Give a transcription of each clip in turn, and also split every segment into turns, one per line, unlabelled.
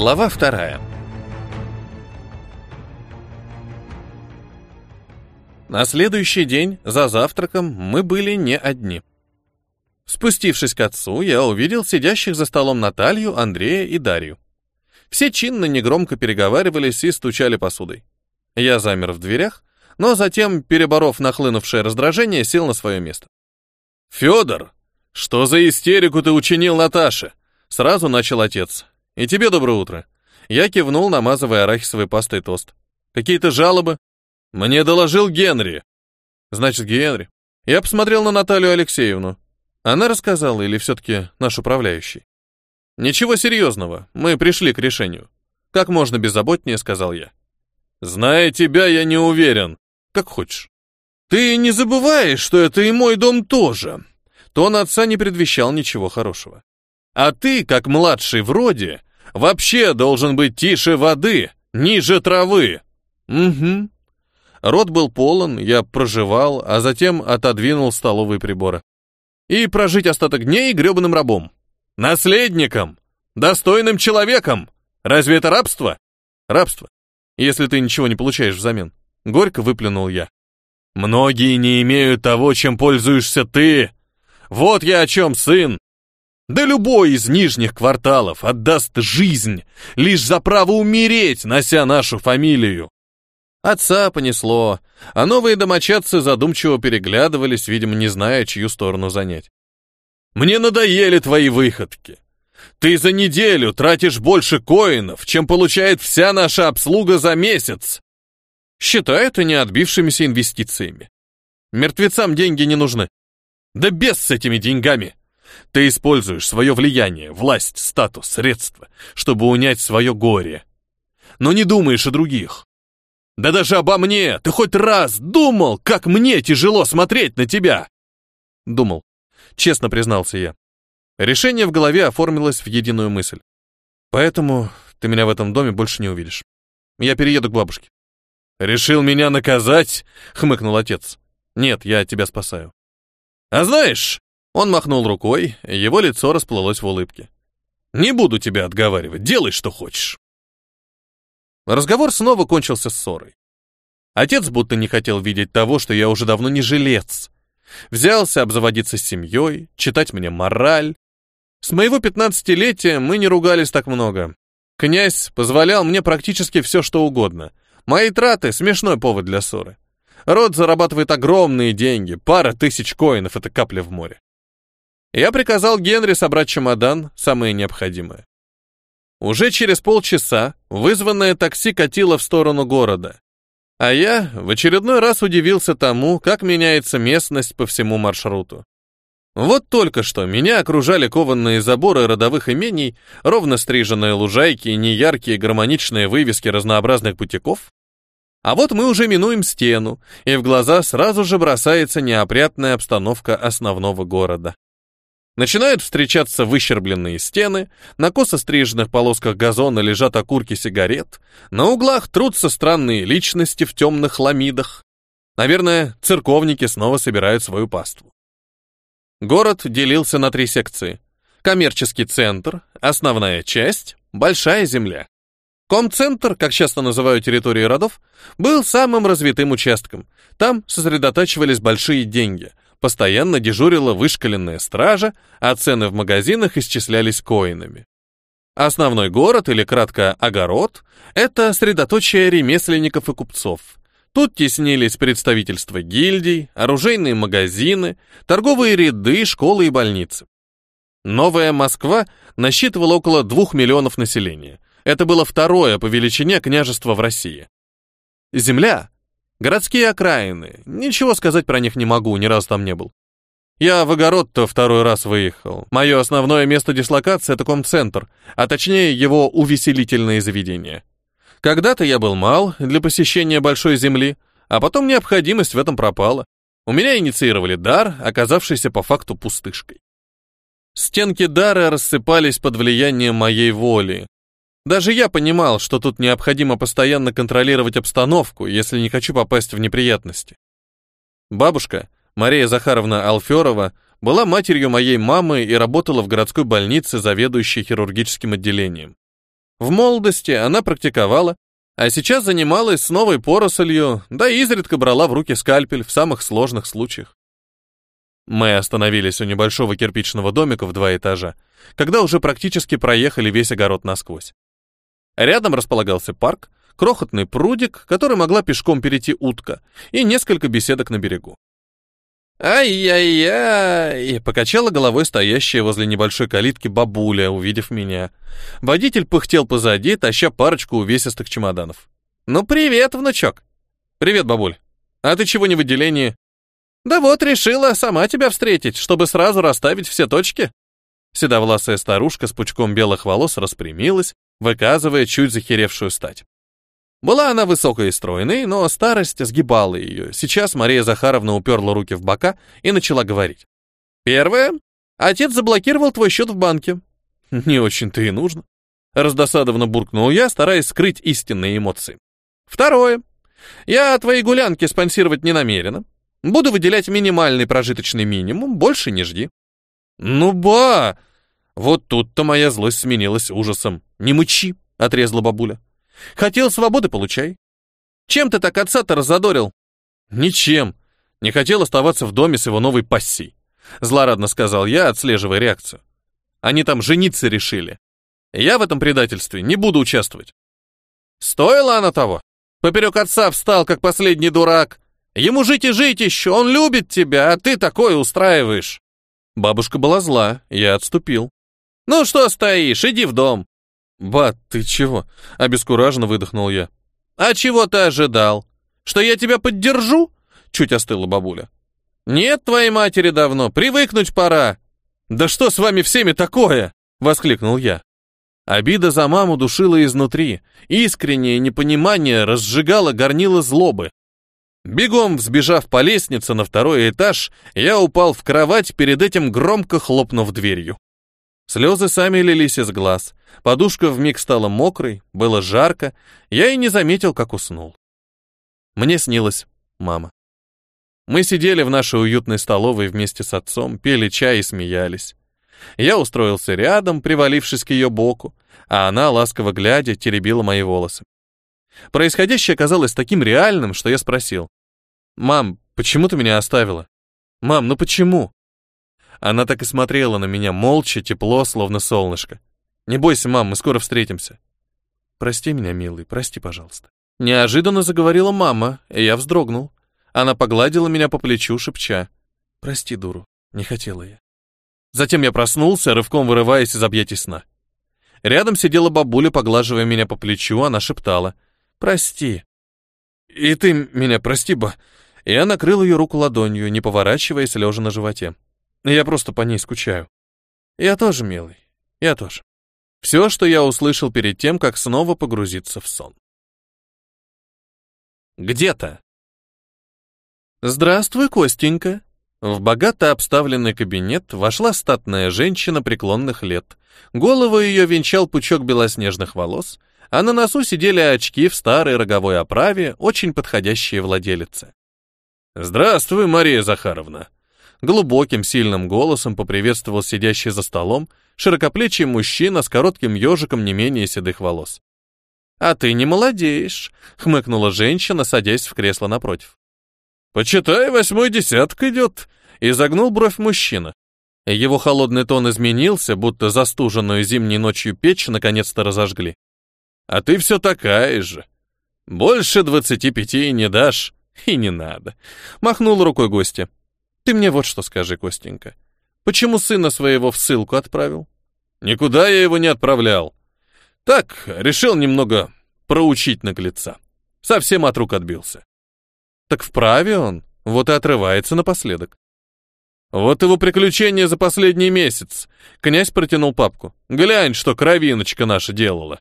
Глава вторая. На следующий день, за завтраком, мы были не одни. Спустившись к отцу, я увидел сидящих за столом Наталью, Андрея и Дарью. Все чинно негромко переговаривались и стучали посудой. Я замер в дверях, но затем, переборов нахлынувшее раздражение, сел на свое место. «Федор, что за истерику ты учинил Наташе?» Сразу начал отец. «И тебе доброе утро». Я кивнул, намазывая арахисовой пастой тост. «Какие-то жалобы?» «Мне доложил Генри». «Значит, Генри». Я посмотрел на Наталью Алексеевну. Она рассказала или все-таки наш управляющий? «Ничего серьезного, мы пришли к решению». «Как можно беззаботнее», — сказал я. «Зная тебя, я не уверен. Как хочешь». «Ты не забываешь, что это и мой дом тоже?» Тон отца не предвещал ничего хорошего. «А ты, как младший в роде, вообще должен быть тише воды, ниже травы». «Угу». Рот был полон, я проживал, а затем отодвинул столовые приборы. И прожить остаток дней гребаным рабом. Наследником! Достойным человеком! Разве это рабство? Рабство. Если ты ничего не получаешь взамен. Горько выплюнул я. Многие не имеют того, чем пользуешься ты. Вот я о чем, сын. Да любой из нижних кварталов отдаст жизнь, лишь за право умереть, нося нашу фамилию. Отца понесло, а новые домочадцы задумчиво переглядывались, видимо, не зная, чью сторону занять. «Мне надоели твои выходки. Ты за неделю тратишь больше коинов, чем получает вся наша обслуга за месяц. Считай это не отбившимися инвестициями. Мертвецам деньги не нужны. Да без с этими деньгами. Ты используешь свое влияние, власть, статус, средства, чтобы унять свое горе. Но не думаешь о других. Да даже обо мне ты хоть раз думал, как мне тяжело смотреть на тебя? Думал. Честно признался я. Решение в голове оформилось в единую мысль. Поэтому ты меня в этом доме больше не увидишь. Я перееду к бабушке. Решил меня наказать? Хмыкнул отец. Нет, я тебя спасаю. А знаешь, он махнул рукой, его лицо расплылось в улыбке. «Не буду тебя отговаривать, делай, что хочешь». Разговор снова кончился ссорой. Отец будто не хотел видеть того, что я уже давно не жилец. Взялся обзаводиться семьей, читать мне мораль. С моего пятнадцатилетия мы не ругались так много. Князь позволял мне практически все, что угодно. Мои траты — смешной повод для ссоры. Род зарабатывает огромные деньги, пара тысяч коинов — это капля в море. Я приказал Генри собрать чемодан, самое необходимое. Уже через полчаса вызванное такси катило в сторону города. А я в очередной раз удивился тому, как меняется местность по всему маршруту. Вот только что меня окружали кованные заборы родовых имений, ровно стриженные лужайки и неяркие гармоничные вывески разнообразных бутиков. А вот мы уже минуем стену, и в глаза сразу же бросается неопрятная обстановка основного города. Начинают встречаться выщербленные стены, на косо стриженных полосках газона лежат окурки сигарет, на углах трутся странные личности в темных ламидах. Наверное, церковники снова собирают свою паству. Город делился на три секции. Коммерческий центр, основная часть, большая земля. Комцентр, как часто называют территории родов, был самым развитым участком. Там сосредотачивались большие деньги, Постоянно дежурила вышкаленная стража, а цены в магазинах исчислялись коинами. Основной город, или кратко огород, это средоточие ремесленников и купцов. Тут теснились представительства гильдий, оружейные магазины, торговые ряды, школы и больницы. Новая Москва насчитывала около двух миллионов населения. Это было второе по величине княжество в России. Земля, Городские окраины. Ничего сказать про них не могу, ни разу там не был. Я в огород-то второй раз выехал. Мое основное место дислокации — это комцентр, а точнее его увеселительные заведения. Когда-то я был мал для посещения большой земли, а потом необходимость в этом пропала. У меня инициировали дар, оказавшийся по факту пустышкой. Стенки дара рассыпались под влиянием моей воли, даже я понимал, что тут необходимо постоянно контролировать обстановку, если не хочу попасть в неприятности. Бабушка, Мария Захаровна Алферова, была матерью моей мамы и работала в городской больнице, заведующей хирургическим отделением. В молодости она практиковала, а сейчас занималась с новой порослью, да и изредка брала в руки скальпель в самых сложных случаях. Мы остановились у небольшого кирпичного домика в два этажа, когда уже практически проехали весь огород насквозь. Рядом располагался парк, крохотный прудик, который могла пешком перейти утка, и несколько беседок на берегу. «Ай-яй-яй!» — покачала головой стоящая возле небольшой калитки бабуля, увидев меня. Водитель пыхтел позади, таща парочку увесистых чемоданов. «Ну, привет, внучок!» «Привет, бабуль! А ты чего не в отделении?» «Да вот, решила сама тебя встретить, чтобы сразу расставить все точки». Седовласая старушка с пучком белых волос распрямилась, выказывая чуть захеревшую стать. Была она высокой и стройной, но старость сгибала ее. Сейчас Мария Захаровна уперла руки в бока и начала говорить. «Первое. Отец заблокировал твой счет в банке». «Не очень-то и нужно». Раздосадованно буркнул я, стараясь скрыть истинные эмоции. «Второе. Я твои гулянки спонсировать не намерена. Буду выделять минимальный прожиточный минимум, больше не жди». «Ну ба!» Вот тут-то моя злость сменилась ужасом. «Не мычи!» — отрезала бабуля. Хотел свободы, получай. Чем ты так отца-то разодорил? Ничем. Не хотел оставаться в доме с его новой пассией. Злорадно сказал я, отслеживая реакцию. Они там жениться решили. Я в этом предательстве не буду участвовать. Стоило оно того. Поперек отца встал, как последний дурак. Ему жить и жить еще, он любит тебя, а ты такое устраиваешь. Бабушка была зла, я отступил. Ну что стоишь, иди в дом. «Бат, ты чего?» — обескураженно выдохнул я. «А чего ты ожидал? Что я тебя поддержу?» — чуть остыла бабуля. «Нет твоей матери давно, привыкнуть пора». «Да что с вами всеми такое?» — воскликнул я. Обида за маму душила изнутри, искреннее непонимание разжигало горнило злобы. Бегом взбежав по лестнице на второй этаж, я упал в кровать, перед этим громко хлопнув дверью. Слезы сами лились из глаз, подушка вмиг стала мокрой, было жарко, я и не заметил, как уснул. Мне снилась мама. Мы сидели в нашей уютной столовой вместе с отцом, пели чай и смеялись. Я устроился рядом, привалившись к ее боку, а она, ласково глядя, теребила мои волосы. Происходящее казалось таким реальным, что я спросил. «Мам, почему ты меня оставила? Мам, ну почему?» Она так и смотрела на меня, молча, тепло, словно солнышко. «Не бойся, мам, мы скоро встретимся». «Прости меня, милый, прости, пожалуйста». Неожиданно заговорила мама, и я вздрогнул. Она погладила меня по плечу, шепча. «Прости, дуру, не хотела я». Затем я проснулся, рывком вырываясь из объятий сна. Рядом сидела бабуля, поглаживая меня по плечу, она шептала. «Прости». «И ты меня прости, ба». Я накрыл ее руку ладонью, не поворачиваясь, лежа на животе. Я просто по ней скучаю. Я тоже, милый. Я тоже. Все, что я услышал перед тем, как снова погрузиться в сон. Где-то. Здравствуй, Костенька. В богато обставленный кабинет вошла статная женщина преклонных лет. Голову ее венчал пучок белоснежных волос, а на носу сидели очки в старой роговой оправе, очень подходящие владелице. «Здравствуй, Мария Захаровна!» Глубоким, сильным голосом поприветствовал сидящий за столом широкоплечий мужчина с коротким ежиком не менее седых волос. «А ты не молодеешь», — хмыкнула женщина, садясь в кресло напротив. «Почитай, восьмой десяток идет», — изогнул бровь мужчина. Его холодный тон изменился, будто застуженную зимней ночью печь наконец-то разожгли. «А ты все такая же. Больше двадцати пяти не дашь, и не надо», — махнул рукой гостя. Ты мне вот что скажи, Костенька. Почему сына своего в ссылку отправил? Никуда я его не отправлял. Так, решил немного проучить наглеца. Совсем от рук отбился. Так вправе он, вот и отрывается напоследок. Вот его приключения за последний месяц. Князь протянул папку. Глянь, что кровиночка наша делала.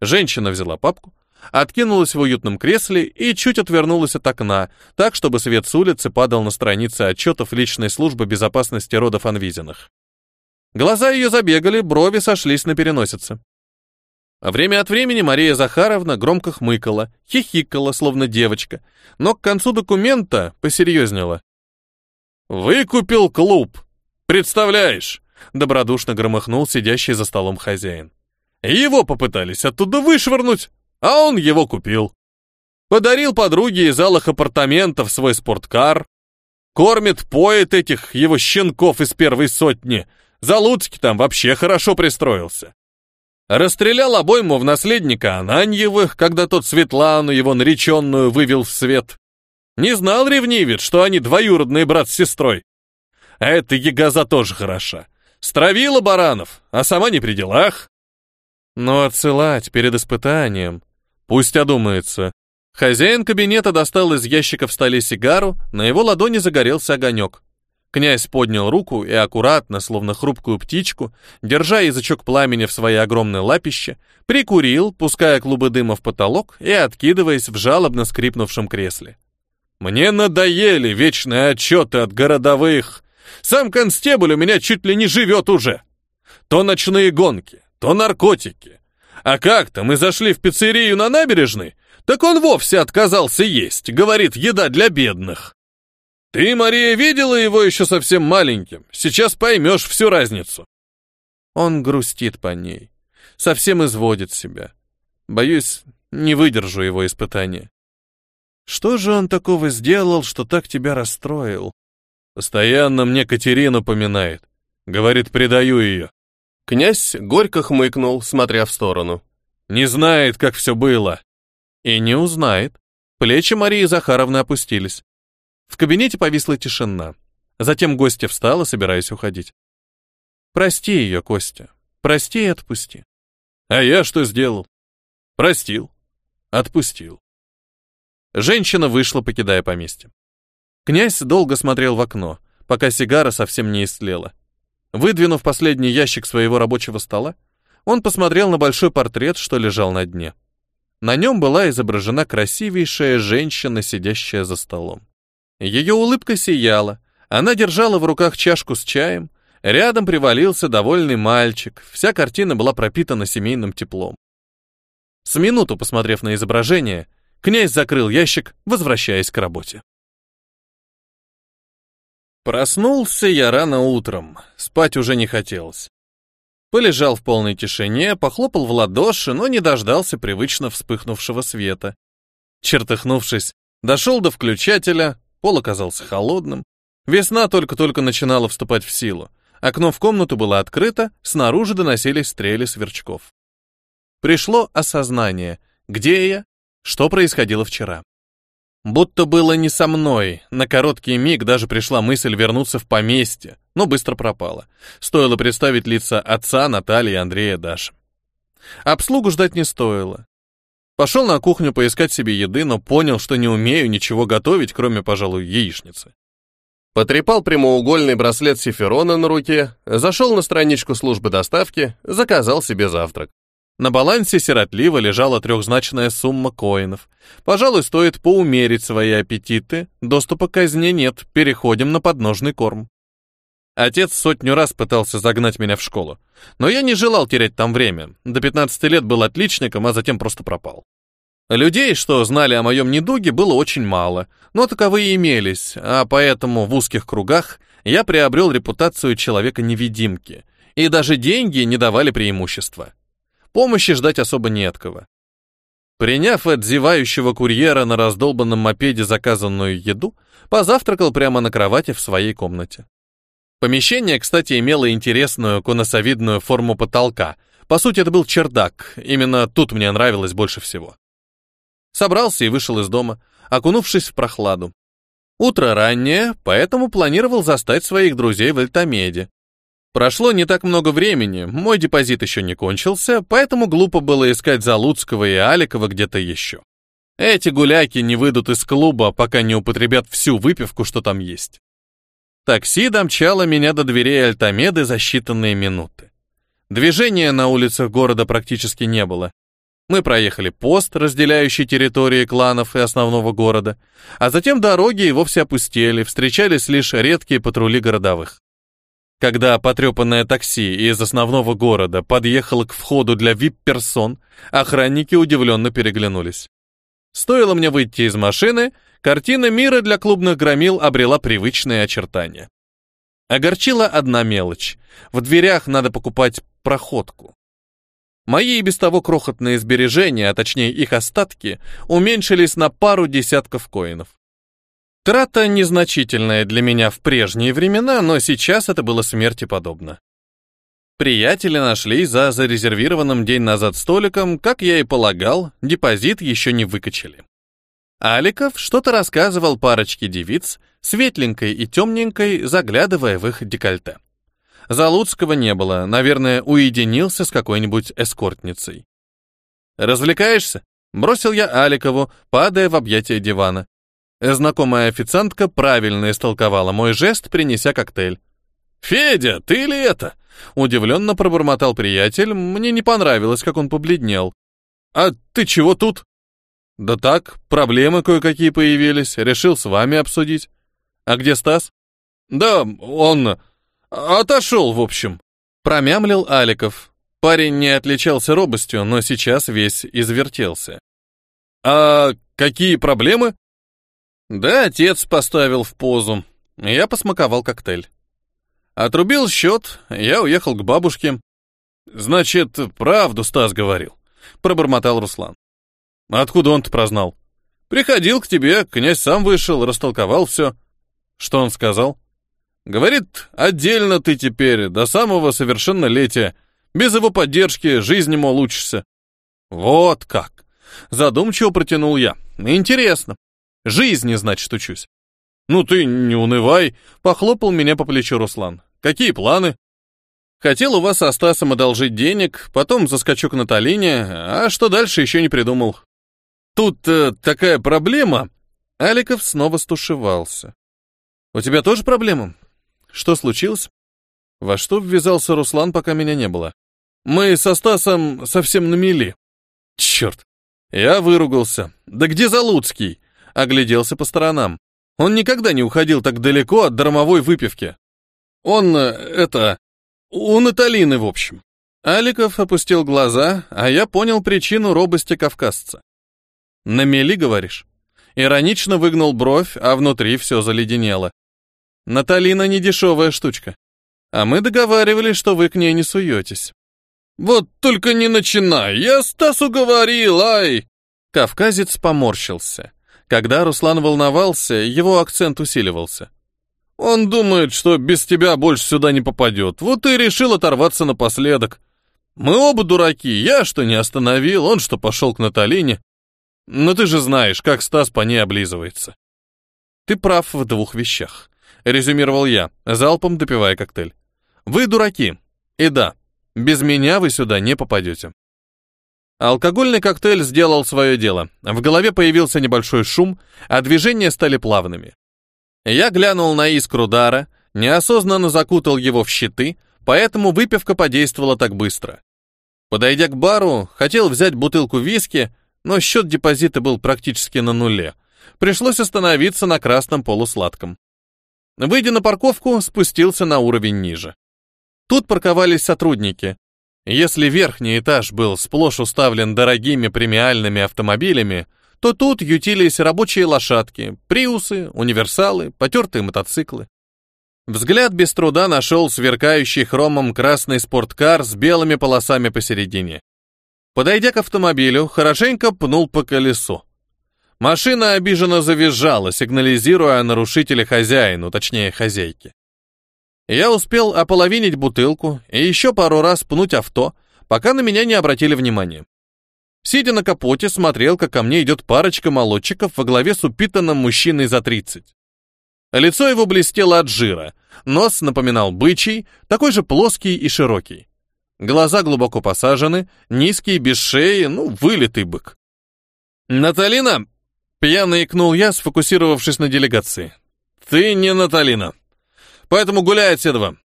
Женщина взяла папку, откинулась в уютном кресле и чуть отвернулась от окна, так, чтобы свет с улицы падал на страницы отчетов личной службы безопасности родов Анвизиных. Глаза ее забегали, брови сошлись на переносице. Время от времени Мария Захаровна громко хмыкала, хихикала, словно девочка, но к концу документа посерьезнела. «Выкупил клуб! Представляешь!» — добродушно громыхнул сидящий за столом хозяин. Его попытались оттуда вышвырнуть, а он его купил. Подарил подруге из алых апартаментов свой спорткар. Кормит, поет этих его щенков из первой сотни. Залуцкий там вообще хорошо пристроился. Расстрелял обойму в наследника Ананьевых, когда тот Светлану, его нареченную, вывел в свет. Не знал ревнивец, что они двоюродные брат с сестрой. А эта ягоза тоже хороша. Стравила баранов, а сама не при делах. Но отсылать перед испытанием. Пусть одумается. Хозяин кабинета достал из ящика в столе сигару, на его ладони загорелся огонек. Князь поднял руку и аккуратно, словно хрупкую птичку, держа язычок пламени в своей огромной лапище, прикурил, пуская клубы дыма в потолок и откидываясь в жалобно скрипнувшем кресле. «Мне надоели вечные отчеты от городовых. Сам констебль у меня чуть ли не живет уже. То ночные гонки, то наркотики. А как-то мы зашли в пиццерию на набережной, так он вовсе отказался есть, говорит, еда для бедных. Ты, Мария, видела его еще совсем маленьким, сейчас поймешь всю разницу. Он грустит по ней, совсем изводит себя. Боюсь, не выдержу его испытания. Что же он такого сделал, что так тебя расстроил? Постоянно мне Катерину поминает. Говорит, предаю ее. Князь горько хмыкнул, смотря в сторону. Не знает, как все было. И не узнает. Плечи Марии Захаровны опустились. В кабинете повисла тишина. Затем гостья встала, собираясь уходить. Прости ее, Костя. Прости и отпусти. А я что сделал? Простил. Отпустил. Женщина вышла, покидая поместье. Князь долго смотрел в окно, пока сигара совсем не истлела. Выдвинув последний ящик своего рабочего стола, он посмотрел на большой портрет, что лежал на дне. На нем была изображена красивейшая женщина, сидящая за столом. Ее улыбка сияла, она держала в руках чашку с чаем, рядом привалился довольный мальчик, вся картина была пропитана семейным теплом. С минуту посмотрев на изображение, князь закрыл ящик, возвращаясь к работе. Проснулся я рано утром, спать уже не хотелось. Полежал в полной тишине, похлопал в ладоши, но не дождался привычно вспыхнувшего света. Чертыхнувшись, дошел до включателя, пол оказался холодным. Весна только-только начинала вступать в силу. Окно в комнату было открыто, снаружи доносились стрели сверчков. Пришло осознание, где я, что происходило вчера. Будто было не со мной. На короткий миг даже пришла мысль вернуться в поместье, но быстро пропала. Стоило представить лица отца, Натальи, Андрея, Даши. Обслугу ждать не стоило. Пошел на кухню поискать себе еды, но понял, что не умею ничего готовить, кроме, пожалуй, яичницы. Потрепал прямоугольный браслет Сиферона на руке, зашел на страничку службы доставки, заказал себе завтрак. На балансе сиротливо лежала трехзначная сумма коинов. Пожалуй, стоит поумерить свои аппетиты. Доступа к казне нет, переходим на подножный корм. Отец сотню раз пытался загнать меня в школу, но я не желал терять там время. До 15 лет был отличником, а затем просто пропал. Людей, что знали о моем недуге, было очень мало, но таковые имелись, а поэтому в узких кругах я приобрел репутацию человека-невидимки, и даже деньги не давали преимущества. Помощи ждать особо не от кого. Приняв от зевающего курьера на раздолбанном мопеде заказанную еду, позавтракал прямо на кровати в своей комнате. Помещение, кстати, имело интересную конусовидную форму потолка. По сути, это был чердак. Именно тут мне нравилось больше всего. Собрался и вышел из дома, окунувшись в прохладу. Утро раннее, поэтому планировал застать своих друзей в Альтамеде. Прошло не так много времени, мой депозит еще не кончился, поэтому глупо было искать Залуцкого и Аликова где-то еще. Эти гуляки не выйдут из клуба, пока не употребят всю выпивку, что там есть. Такси домчало меня до дверей Альтамеды за считанные минуты. Движения на улицах города практически не было. Мы проехали пост, разделяющий территории кланов и основного города, а затем дороги и вовсе опустели, встречались лишь редкие патрули городовых. Когда потрепанное такси из основного города подъехало к входу для вип-персон, охранники удивленно переглянулись. Стоило мне выйти из машины, картина мира для клубных громил обрела привычные очертания. Огорчила одна мелочь. В дверях надо покупать проходку. Мои и без того крохотные сбережения, а точнее их остатки, уменьшились на пару десятков коинов. Трата незначительная для меня в прежние времена, но сейчас это было смерти подобно. Приятели нашли за зарезервированным день назад столиком, как я и полагал, депозит еще не выкачали. Аликов что-то рассказывал парочке девиц, светленькой и темненькой, заглядывая в их декольте. Залуцкого не было, наверное, уединился с какой-нибудь эскортницей. «Развлекаешься?» — бросил я Аликову, падая в объятия дивана. Знакомая официантка правильно истолковала мой жест, принеся коктейль. «Федя, ты ли это?» — удивленно пробормотал приятель. Мне не понравилось, как он побледнел. «А ты чего тут?» «Да так, проблемы кое-какие появились. Решил с вами обсудить. А где Стас?» «Да, он...» «Отошел, в общем», — промямлил Аликов. Парень не отличался робостью, но сейчас весь извертелся. «А какие проблемы?» «Да, отец поставил в позу. Я посмаковал коктейль. Отрубил счет, я уехал к бабушке. Значит, правду Стас говорил», — пробормотал Руслан. «Откуда он-то прознал?» «Приходил к тебе, князь сам вышел, растолковал все». «Что он сказал?» Говорит, отдельно ты теперь, до самого совершеннолетия. Без его поддержки жизнь ему улучшится. Вот как. Задумчиво протянул я. Интересно. Жизни, значит, учусь. Ну ты не унывай, похлопал меня по плечу Руслан. Какие планы? Хотел у вас со Стасом одолжить денег, потом заскочу к Наталине, а что дальше еще не придумал. Тут э, такая проблема. Аликов снова стушевался. У тебя тоже проблема? Что случилось? Во что ввязался Руслан, пока меня не было? Мы со Стасом совсем на мели. Черт. Я выругался. Да где Залуцкий? Огляделся по сторонам. Он никогда не уходил так далеко от дармовой выпивки. Он, э, это... У Наталины, в общем. Аликов опустил глаза, а я понял причину робости кавказца. «На мели, говоришь?» Иронично выгнул бровь, а внутри все заледенело. Наталина не дешевая штучка. А мы договаривались, что вы к ней не суетесь. Вот только не начинай, я Стасу говорил, ай! Кавказец поморщился. Когда Руслан волновался, его акцент усиливался. Он думает, что без тебя больше сюда не попадет, вот и решил оторваться напоследок. Мы оба дураки, я что не остановил, он что пошел к Наталине. Но ты же знаешь, как Стас по ней облизывается. Ты прав в двух вещах резюмировал я, залпом допивая коктейль. Вы дураки. И да, без меня вы сюда не попадете. Алкогольный коктейль сделал свое дело. В голове появился небольшой шум, а движения стали плавными. Я глянул на искру дара, неосознанно закутал его в щиты, поэтому выпивка подействовала так быстро. Подойдя к бару, хотел взять бутылку виски, но счет депозита был практически на нуле. Пришлось остановиться на красном полусладком. Выйдя на парковку, спустился на уровень ниже. Тут парковались сотрудники. Если верхний этаж был сплошь уставлен дорогими премиальными автомобилями, то тут ютились рабочие лошадки, приусы, универсалы, потертые мотоциклы. Взгляд без труда нашел сверкающий хромом красный спорткар с белыми полосами посередине. Подойдя к автомобилю, хорошенько пнул по колесу. Машина обиженно завизжала, сигнализируя о нарушителе хозяину, точнее хозяйке. Я успел ополовинить бутылку и еще пару раз пнуть авто, пока на меня не обратили внимания. Сидя на капоте, смотрел, как ко мне идет парочка молодчиков во главе с упитанным мужчиной за 30. Лицо его блестело от жира, нос напоминал бычий, такой же плоский и широкий. Глаза глубоко посажены, низкий, без шеи, ну, вылитый бык. «Наталина, Пьяно икнул я, сфокусировавшись на делегации. «Ты не Наталина. Поэтому от седова».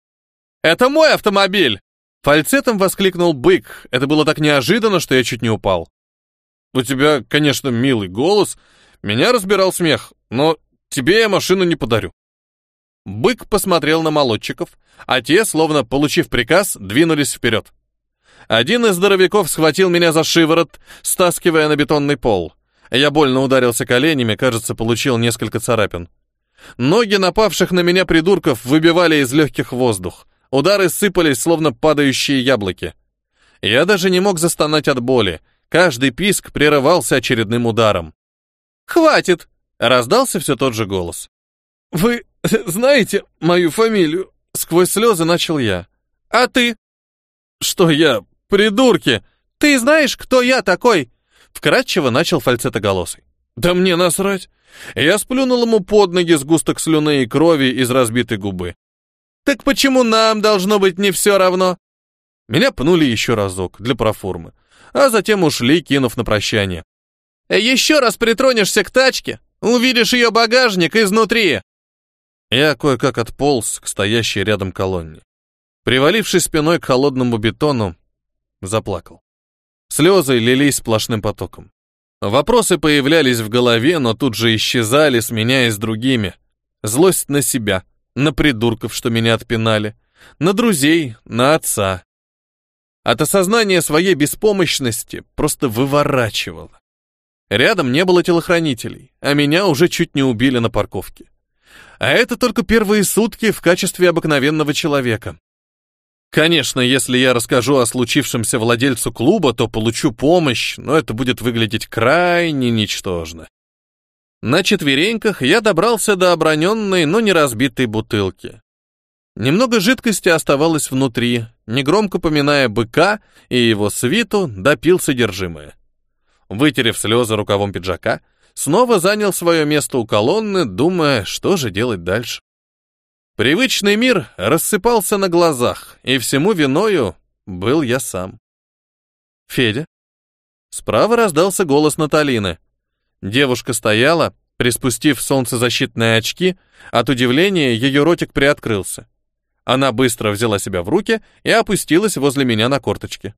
«Это мой автомобиль!» Фальцетом воскликнул бык. Это было так неожиданно, что я чуть не упал. «У тебя, конечно, милый голос. Меня разбирал смех, но тебе я машину не подарю». Бык посмотрел на молодчиков, а те, словно получив приказ, двинулись вперед. Один из здоровяков схватил меня за шиворот, стаскивая на бетонный пол. Я больно ударился коленями, кажется, получил несколько царапин. Ноги напавших на меня придурков выбивали из легких воздух. Удары сыпались, словно падающие яблоки. Я даже не мог застонать от боли. Каждый писк прерывался очередным ударом. «Хватит!» — раздался все тот же голос. «Вы знаете мою фамилию?» — сквозь слезы начал я. «А ты?» «Что я? Придурки!» «Ты знаешь, кто я такой?» Вкратчиво начал фальцетоголосый. «Да мне насрать!» Я сплюнул ему под ноги сгусток слюны и крови из разбитой губы. «Так почему нам должно быть не все равно?» Меня пнули еще разок, для проформы, а затем ушли, кинув на прощание. «Еще раз притронешься к тачке, увидишь ее багажник изнутри!» Я кое-как отполз к стоящей рядом колонне. Привалившись спиной к холодному бетону, заплакал. Слезы лились сплошным потоком. Вопросы появлялись в голове, но тут же исчезали, сменяясь другими. Злость на себя, на придурков, что меня отпинали, на друзей, на отца. От осознания своей беспомощности просто выворачивало. Рядом не было телохранителей, а меня уже чуть не убили на парковке. А это только первые сутки в качестве обыкновенного человека. Конечно, если я расскажу о случившемся владельцу клуба, то получу помощь, но это будет выглядеть крайне ничтожно. На четвереньках я добрался до оброненной, но не разбитой бутылки. Немного жидкости оставалось внутри, негромко поминая быка и его свиту, допил содержимое. Вытерев слезы рукавом пиджака, снова занял свое место у колонны, думая, что же делать дальше. Привычный мир рассыпался на глазах, и всему виною был я сам. «Федя?» Справа раздался голос Наталины. Девушка стояла, приспустив солнцезащитные очки, от удивления ее ротик приоткрылся. Она быстро взяла себя в руки и опустилась возле меня на корточки.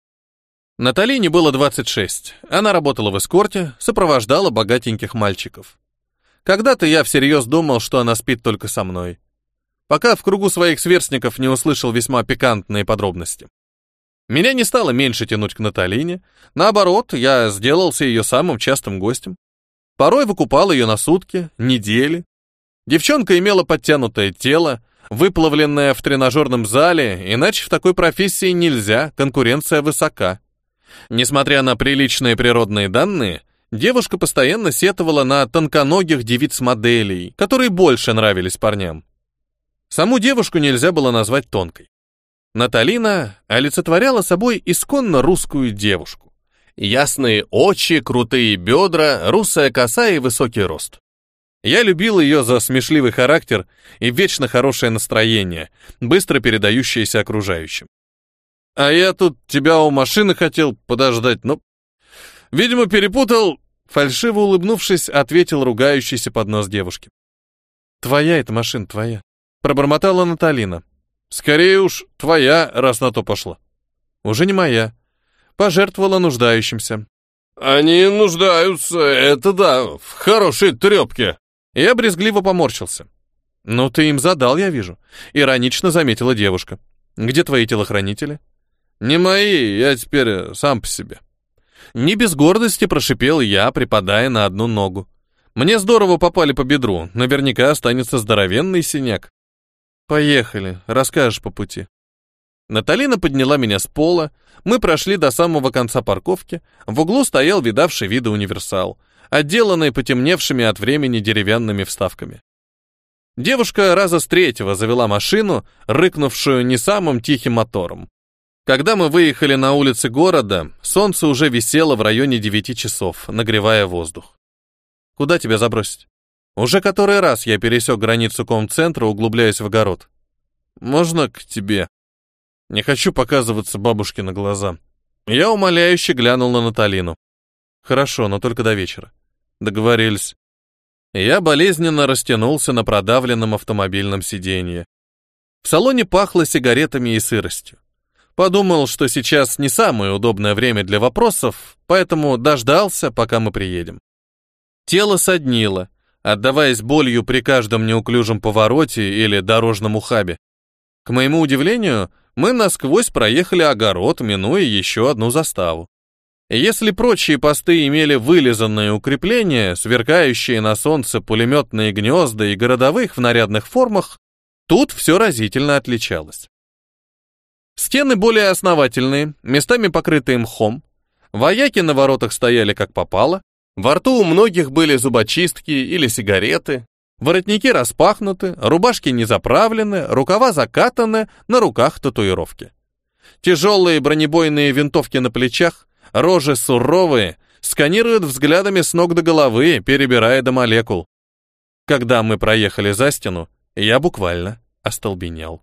Наталине было 26. Она работала в эскорте, сопровождала богатеньких мальчиков. Когда-то я всерьез думал, что она спит только со мной пока в кругу своих сверстников не услышал весьма пикантные подробности. Меня не стало меньше тянуть к Наталине, наоборот, я сделался ее самым частым гостем. Порой выкупал ее на сутки, недели. Девчонка имела подтянутое тело, выплавленное в тренажерном зале, иначе в такой профессии нельзя, конкуренция высока. Несмотря на приличные природные данные, девушка постоянно сетовала на тонконогих девиц-моделей, которые больше нравились парням. Саму девушку нельзя было назвать тонкой. Наталина олицетворяла собой исконно русскую девушку. Ясные очи, крутые бедра, русая коса и высокий рост. Я любил ее за смешливый характер и вечно хорошее настроение, быстро передающееся окружающим. А я тут тебя у машины хотел подождать, но... Видимо, перепутал, фальшиво улыбнувшись, ответил ругающийся под нос девушки. Твоя эта машина, твоя. Пробормотала Наталина. Скорее уж, твоя, раз на то пошла. Уже не моя. Пожертвовала нуждающимся. Они нуждаются, это да, в хорошей трепке. Я брезгливо поморщился. Ну, ты им задал, я вижу. Иронично заметила девушка. Где твои телохранители? Не мои, я теперь сам по себе. Не без гордости прошипел я, припадая на одну ногу. Мне здорово попали по бедру, наверняка останется здоровенный синяк. «Поехали, расскажешь по пути». Наталина подняла меня с пола, мы прошли до самого конца парковки, в углу стоял видавший виды универсал, отделанный потемневшими от времени деревянными вставками. Девушка раза с третьего завела машину, рыкнувшую не самым тихим мотором. Когда мы выехали на улицы города, солнце уже висело в районе девяти часов, нагревая воздух. «Куда тебя забросить?» Уже который раз я пересек границу комцентра, углубляясь в огород. Можно к тебе? Не хочу показываться бабушке на глаза. Я умоляюще глянул на Наталину. Хорошо, но только до вечера. Договорились. Я болезненно растянулся на продавленном автомобильном сиденье. В салоне пахло сигаретами и сыростью. Подумал, что сейчас не самое удобное время для вопросов, поэтому дождался, пока мы приедем. Тело соднило, отдаваясь болью при каждом неуклюжем повороте или дорожном ухабе. К моему удивлению, мы насквозь проехали огород, минуя еще одну заставу. Если прочие посты имели вылизанные укрепления, сверкающие на солнце пулеметные гнезда и городовых в нарядных формах, тут все разительно отличалось. Стены более основательные, местами покрытые мхом. Вояки на воротах стояли как попало. Во рту у многих были зубочистки или сигареты. Воротники распахнуты, рубашки не заправлены, рукава закатаны, на руках татуировки. Тяжелые бронебойные винтовки на плечах, рожи суровые, сканируют взглядами с ног до головы, перебирая до молекул. Когда мы проехали за стену, я буквально остолбенел.